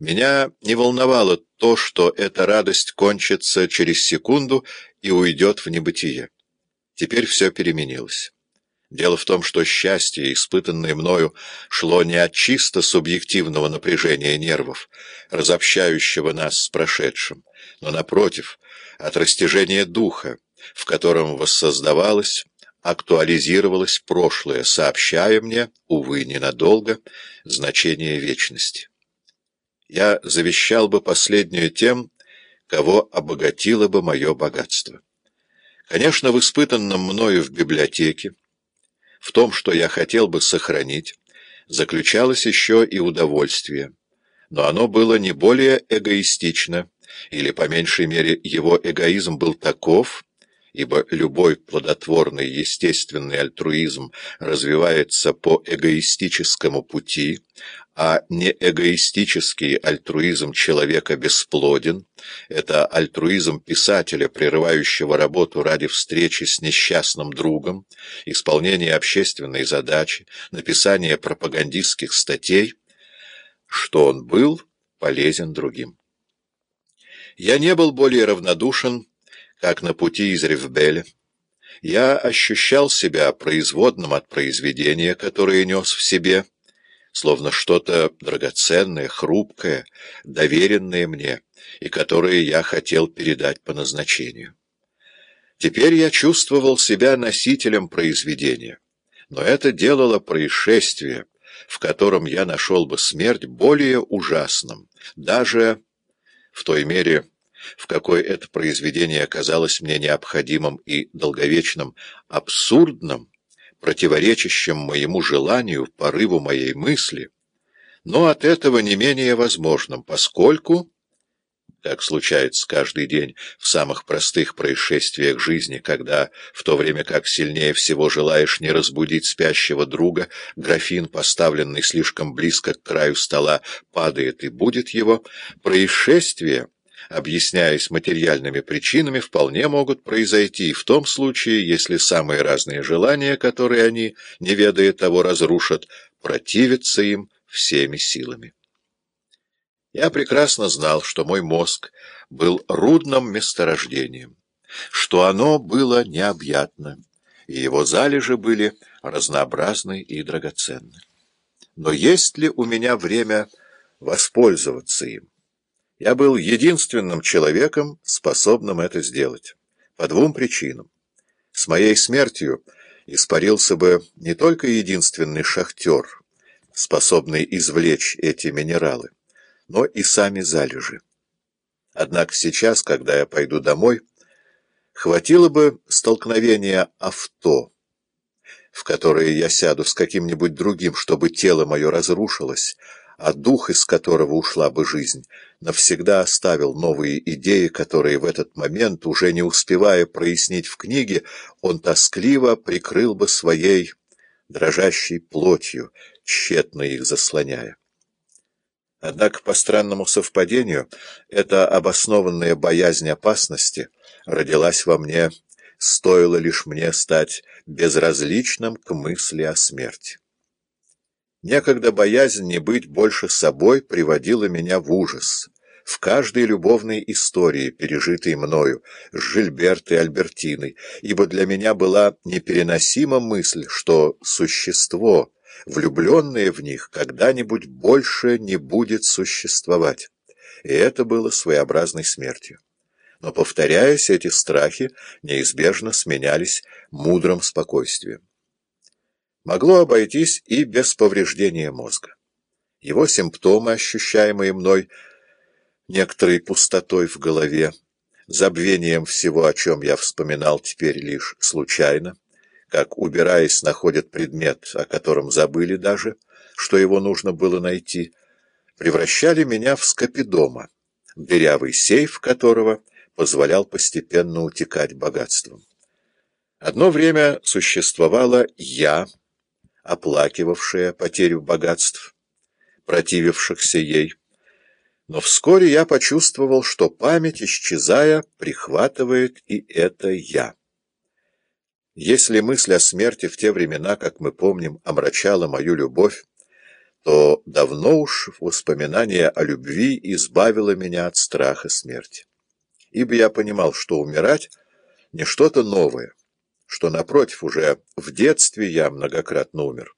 Меня не волновало то, что эта радость кончится через секунду и уйдет в небытие. Теперь все переменилось. Дело в том, что счастье, испытанное мною, шло не от чисто субъективного напряжения нервов, разобщающего нас с прошедшим, но, напротив, от растяжения духа, в котором воссоздавалось, актуализировалось прошлое, сообщая мне, увы, ненадолго, значение вечности. Я завещал бы последнюю тем, кого обогатило бы мое богатство. Конечно, в испытанном мною в библиотеке, в том, что я хотел бы сохранить, заключалось еще и удовольствие, но оно было не более эгоистично, или, по меньшей мере, его эгоизм был таков, ибо любой плодотворный естественный альтруизм развивается по эгоистическому пути, а не эгоистический альтруизм человека бесплоден, это альтруизм писателя, прерывающего работу ради встречи с несчастным другом, исполнения общественной задачи, написания пропагандистских статей, что он был полезен другим. Я не был более равнодушен, как на пути из Ревбеля. Я ощущал себя производным от произведения, которое нес в себе, словно что-то драгоценное, хрупкое, доверенное мне, и которое я хотел передать по назначению. Теперь я чувствовал себя носителем произведения, но это делало происшествие, в котором я нашел бы смерть более ужасным, даже в той мере, в какой это произведение оказалось мне необходимым и долговечным, абсурдным, противоречащим моему желанию, порыву моей мысли, но от этого не менее возможным, поскольку, как случается каждый день в самых простых происшествиях жизни, когда, в то время как сильнее всего желаешь не разбудить спящего друга, графин, поставленный слишком близко к краю стола, падает и будет его, происшествие — объясняясь материальными причинами, вполне могут произойти в том случае, если самые разные желания, которые они, не ведая того, разрушат, противятся им всеми силами. Я прекрасно знал, что мой мозг был рудным месторождением, что оно было необъятно, и его залежи были разнообразны и драгоценны. Но есть ли у меня время воспользоваться им? Я был единственным человеком, способным это сделать. По двум причинам. С моей смертью испарился бы не только единственный шахтер, способный извлечь эти минералы, но и сами залежи. Однако сейчас, когда я пойду домой, хватило бы столкновения авто, в которое я сяду с каким-нибудь другим, чтобы тело мое разрушилось, а дух, из которого ушла бы жизнь, навсегда оставил новые идеи, которые в этот момент, уже не успевая прояснить в книге, он тоскливо прикрыл бы своей дрожащей плотью, тщетно их заслоняя. Однако, по странному совпадению, эта обоснованная боязнь опасности родилась во мне, стоило лишь мне стать безразличным к мысли о смерти. Некогда боязнь не быть больше собой приводила меня в ужас. В каждой любовной истории, пережитой мною, с Жильбертой Альбертиной, ибо для меня была непереносима мысль, что существо, влюбленное в них, когда-нибудь больше не будет существовать. И это было своеобразной смертью. Но, повторяясь, эти страхи неизбежно сменялись мудрым спокойствием могло обойтись и без повреждения мозга. Его симптомы, ощущаемые мной некоторой пустотой в голове, забвением всего, о чем я вспоминал теперь лишь случайно, как, убираясь, находят предмет, о котором забыли даже, что его нужно было найти, превращали меня в скопидома, дырявый сейф которого позволял постепенно утекать богатством. Одно время существовало «я», оплакивавшая потерю богатств, противившихся ей. Но вскоре я почувствовал, что память, исчезая, прихватывает и это «я». Если мысль о смерти в те времена, как мы помним, омрачала мою любовь, то давно уж воспоминание о любви избавило меня от страха смерти. Ибо я понимал, что умирать — не что-то новое, что, напротив, уже в детстве я многократно умер.